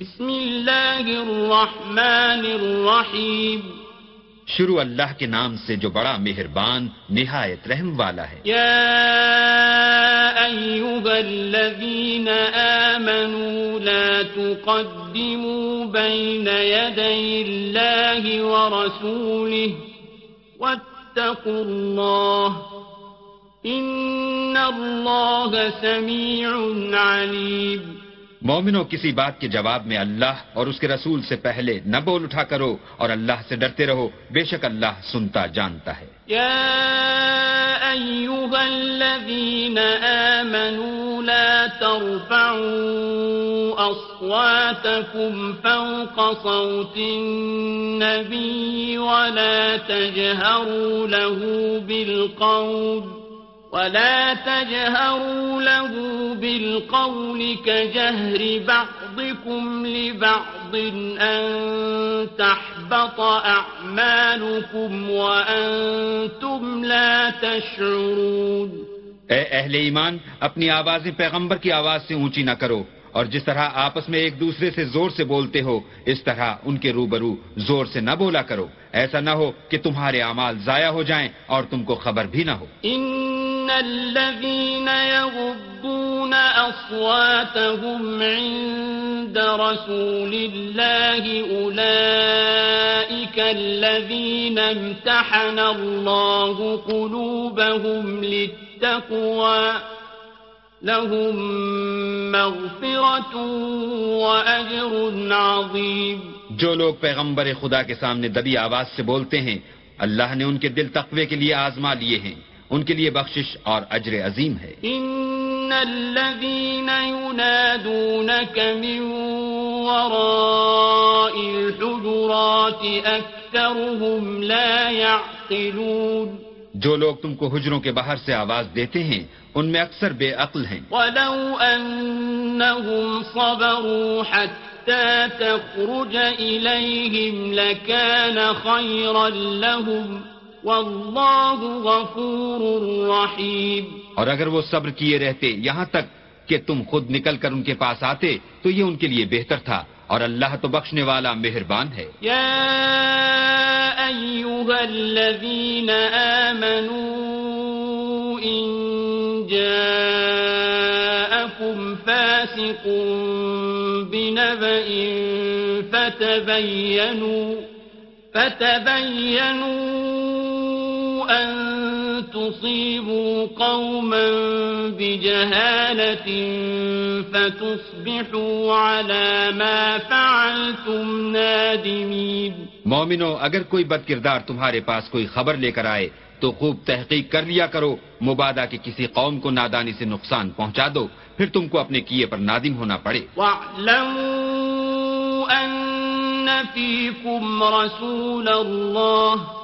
بسم اللہ الرحمن الرحیم۔ شروع اللہ کے نام سے جو بڑا مہربان نہایت رحم والا ہے۔ یا ایوہا الذین آمنوا لا تقدموا بین یدی اللہ ورسولہ۔ واتقوا اللہ ان اللہ سمیع علیم۔ مومنو کسی بات کے جواب میں اللہ اور اس کے رسول سے پہلے نہ بول اٹھا کرو اور اللہ سے ڈرتے رہو، بے شک اللہ سنتا جانتا ہے۔ یا ایوہا الذین آمنوا لا ترفعوا اصواتکم فوق صوت النبی ولا تجہروا له بالقول۔ ولا تجهروا له بالقول كجهر بعضكم لبعض أن تحبط أعمالكم وأنتم لا تشعرون اے اہل ایمان اپنی آوازیں پیغمبر کی آواز سے اونچی نہ کرو اور جس طرح آپس میں ایک دوسرے سے زور سے بولتے ہو اس طرح ان کے روبرو زور سے نہ بولا کرو۔ ایسا نہ ہو کہ تمہارے اعمال ضائع ہو جائیں اور تم کو خبر بھی نہ ہو۔ ان الذين يغضون اصواتهم عند رسول الله اولئك الذين امتحن الله قلوبهم للتقوى لهم مغفرة وأجر عظيم جو لوگ پیغمبر خدا کے سامنے دبی آواز سے بولتے ہیں، اللہ نے ان کے دل تقوی کے لیے آزما لیے ہیں۔ ان کے لیے بخشش اور اجر عظیم ہے۔ ان الذين ينادونك من وراء الحجرات اكثرهم لا يعقلون جو لوگ تم کو حجروں کے باہر سے آواز دیتے ہیں ان میں اکثر بے عقل ہیں۔ وَلَوْ أَنَّهُمْ صَبَرُوا حَتَّى تَخْرُجَ إِلَيْهِمْ لَكَانَ خَيْرًا لَهُمْ وَاللَّهُ غَفُورٌ رَحِيمٌ اور اگر وہ صبر کیے رہتے یہاں تک کہ تم خود نکل کر ان کے پاس آتے تو یہ ان کے لیے بہتر تھا اور اللہ تو بخشنے والا مہربان ہے۔ یا ایوہا الذین آمنوا ان جاءكم فاسق بنبأ فتبينوا فتبينوا أن تصيبوا قوما بجهالة فتصبحوا على ما فعلتم نادمين مومنو اگر کوئی بد کردار تمہارے پاس کوئی خبر لے کر آئے تو خوب تحقیق کر لیا کرو۔ مبادہ کے کسی قوم کو نادانی سے نقصان پہنچا دو پھر تم کو اپنے کیے پر نادم ہونا پڑے۔ وَاعْلَمُوا أَنَّ فِيكُمْ رَسُولَ اللَّهِ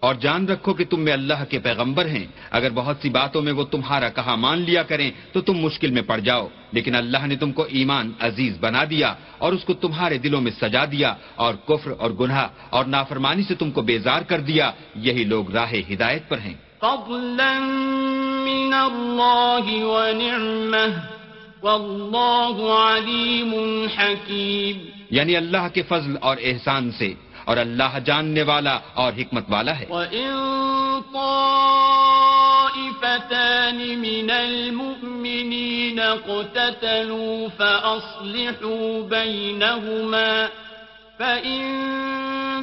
اور جان رکھو کہ تم میں اللہ کے پیغمبر ہیں۔ اگر بہت سی باتوں میں وہ تمہارا کہا مان لیا کریں تو تم مشکل میں پڑ جاؤ۔ لیکن اللہ نے تم کو ایمان عزیز بنا دیا اور اس کو تمہارے دلوں میں سجا دیا اور کفر اور گناہ اور نافرمانی سے تم کو بیزار کر دیا۔ یہی لوگ راہ ہدایت پر ہیں۔ فضلا من اللہ علیم حکیم۔ یعنی اللہ کے فضل اور احسان سے۔ اور اللہ جاننے والا اور حکمت والا ہے۔ وَإِن مِنَ الْمُؤْمِنِينَ قُتَتَلُوا فَأَصْلِحُوا بَيْنَهُمَا فَإِن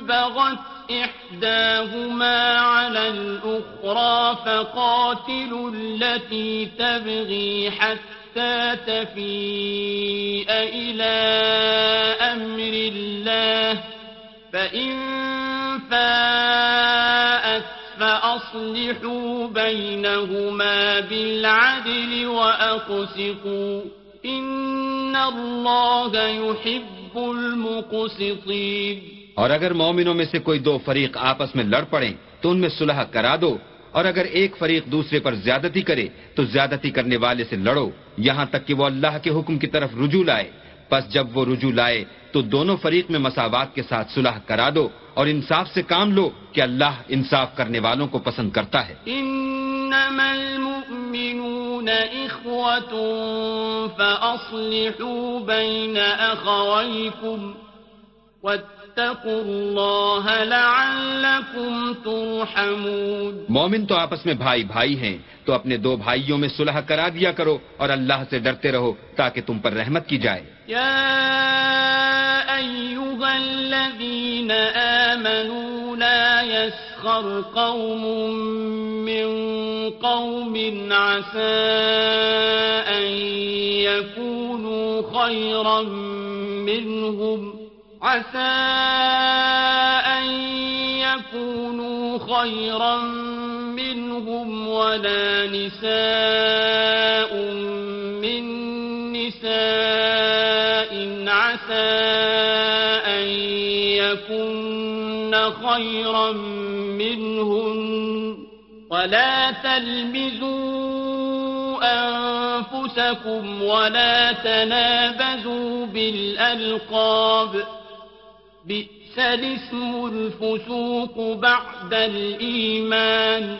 بَغَتْ إِحْدَاهُمَا عَلَى الْأُخْرَى فَقَاتِلُوا الَّتِي تَبْغِي حَتَّى تَفِيءَ إِلَى أَمْرِ اللَّهِ فإن فاءت فأصلحوا بينهما بالعدل وأقسطوا إن الله يحب المقسطين اور اگر مومنوں میں سے کوئی دو فریق آپس میں لڑ پڑیں تو ان میں صلح کرا دو، اور اگر ایک فریق دوسرے پر زیادتی کرے تو زیادتی کرنے والے سے لڑو، یہاں تک کہ وہ اللہ کے حکم کی طرف رجوع لائے۔ پس جب وہ رجوع لائے تو دونوں فریق میں مساوات کے ساتھ صلح کرا دو اور انصاف سے کام لو کہ اللہ انصاف کرنے والوں کو پسند کرتا ہے۔ انما المؤمنون اخوة فاصلحوا بين اخويكم واتقوا الله لعلكم ترحمون. مومن تو آپس میں بھائی بھائی ہیں تو اپنے دو بھائیوں میں صلح کرا دیا کرو اور اللہ سے ڈرتے رہو تاکہ تم پر رحمت کی جائے۔ يا أيها الذين آمنوا لا يسخر قوم من قوم عسى أن يكونوا خيرا منهم عسى أن يكونوا خيرا منهم ولا نساء من نساء عسى أن يكن خيرا منهن ولا تلمزوا أنفسكم ولا تنابزوا بالألقاب بئس الاسم الفسوق بعد الإيمان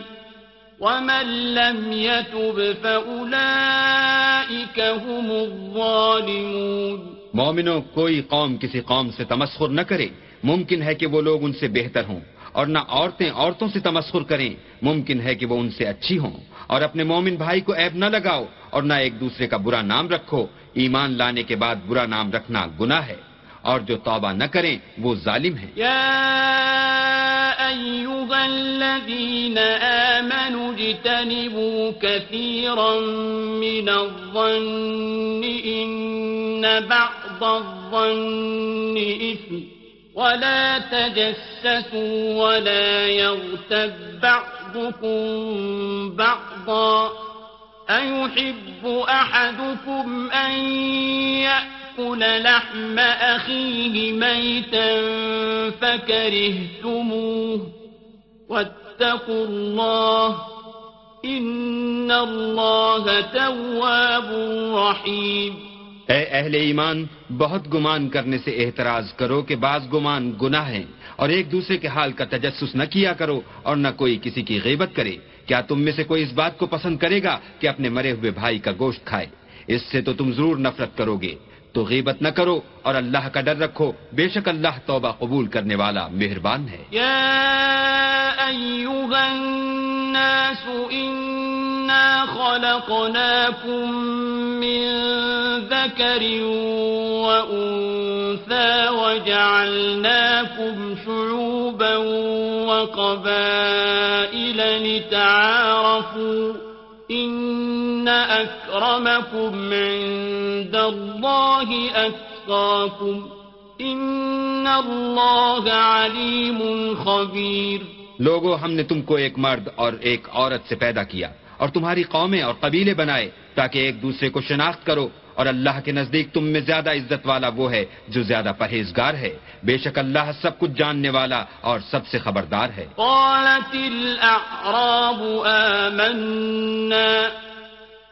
ومن لم يتب فأولئك هم الظالمون مومنوں کوئی قوم کسی قوم سے تمسخر نہ کرے۔ ممکن ہے کہ وہ لوگ ان سے بہتر ہوں۔ اور نہ عورتیں عورتوں سے تمسخر کریں۔ ممکن ہے کہ وہ ان سے اچھی ہوں۔ اور اپنے مومن بھائی کو عیب نہ لگاؤ اور نہ ایک دوسرے کا برا نام رکھو۔ ایمان لانے کے بعد برا نام رکھنا گناہ ہے۔ اور جو توبہ نہ کریں وہ ظالم ہیں أيها الذين آمنوا اجتنبوا كثيرا من الظن إن بعض الظن إثم ولا تجسسوا ولا يغتب بعضكم بعضا۔ أيحب أحدكم أن يأكل لحم أخيه ميتا فكرهتموه واتقوا الله إن الله تواب رحيم اے اہل ایمان، بہت گمان کرنے سے احتراز کرو کہ بعض گمان گناہ ہیں اور ایک دوسرے کے حال کا تجسس نہ کیا کرو اور نہ کوئی کسی کی غیبت کرے۔ کیا تم میں سے کوئی اس بات کو پسند کرے گا کہ اپنے مرے ہوئے بھائی کا گوشت کھائے؟ اس سے تو تم ضرور نفرت کرو گے۔ تو غیبت نہ کرو اور اللہ کا ڈر رکھو۔ بے شک اللہ توبہ قبول کرنے والا مہربان ہے۔ يا أيها الناس إنا خلقناكم من ذكر وأنثى وجعلناكم شعوبا وقبائل لتعارفوا۔ إن أكرمكم عند الله أتقاكم إن الله عليم خبير لوگو ہم نے تم کو ایک مرد اور ایک عورت سے پیدا کیا اور تمہاری قومیں اور قبیلے بنائے تاکہ ایک دوسرے کو شناخت کرو اور اللہ کے نزدیک تم میں زیادہ عزت والا وہ ہے جو زیادہ پرہیزگار ہے۔ بے شک اللہ سب کچھ جاننے والا اور سب سے خبردار ہے۔ قالت الأعراب آمنا۔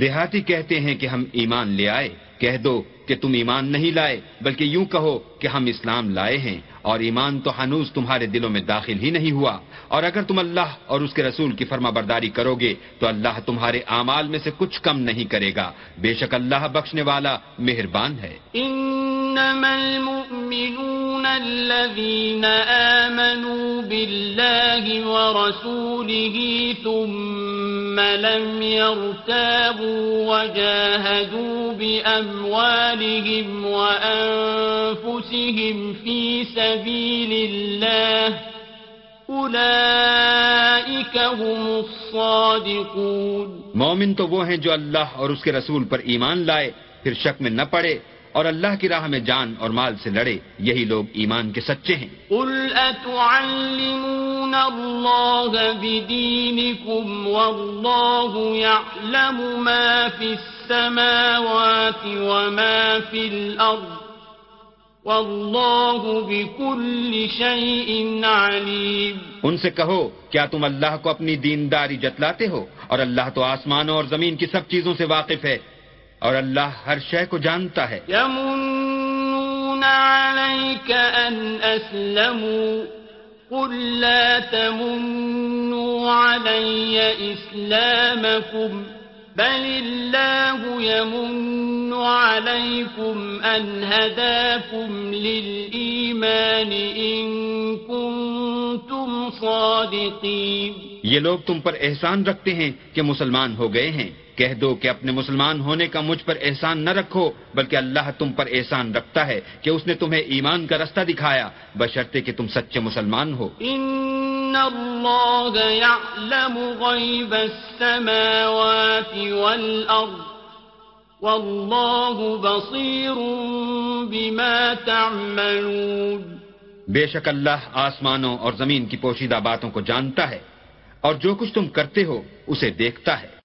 دیہاتی کہتے ہیں کہ ہم ایمان لے آئے۔ کہہ دو کہ تم ایمان نہیں لائے، بلکہ یوں کہو کہ ہم اسلام لائے ہیں۔ اور ایمان تو ہنوز تمہارے دلوں میں داخل ہی نہیں ہوا۔ اور اگر تم اللہ اور اس کے رسول کی فرما برداری کرو گے، تو اللہ تمہارے اعمال میں سے کچھ کم نہیں کرے گا۔ بے شک اللہ بخشنے والا مہربان ہے۔ إنما المؤمنون الذين آمنوا بالله ورسوله ثم لم يرتابوا وجاهدوا بأموالهم وأنفسهم في سبيل الله أولئك هم الصادقون مومن تو وہ ہیں جو اللہ اور اس کے رسول پر ایمان لائے، پھر شک میں نہ پڑے اور اللہ کی راہ میں جان اور مال سے لڑے یہی لوگ ایمان کے سچے ہیں۔ قل اتعلمون الله بدينكم والله يعلم ما في السماوات وما في الأرض والله بكل شيء عليم۔ ان سے کہو کیا تم اللہ کو اپنی دینداری جتلاتے ہو؟ اور اللہ تو آسمانوں اور زمین کی سب چیزوں سے واقف ہے۔ اور اللہ ہر شے کو جانتا ہے۔ يمنون عليك أن أسلموا قل لا تمنوا علي إسلامكم بل الله يمن عليكم أن هداكم للإيمان إن كنتم صادقين یہ لوگ تم پر احسان رکھتے ہیں کہ مسلمان ہو گئے ہیں۔ کہہ دو کہ اپنے مسلمان ہونے کا مجھ پر احسان نہ رکھو بلکہ اللہ تم پر احسان رکھتا ہے کہ اس نے تمہیں ایمان کا رستہ دکھایا۔ بشرطے کہ تم سچے مسلمان ہو۔ إن الله يعلم غيب السماوات والأرض والله بصير بما تعملون۔ بے شک اللہ آسمانوں اور زمین کی پوشیدہ باتوں کو جانتا ہے۔ اور جو کچھ تم کرتے ہو اسے دیکھتا ہے۔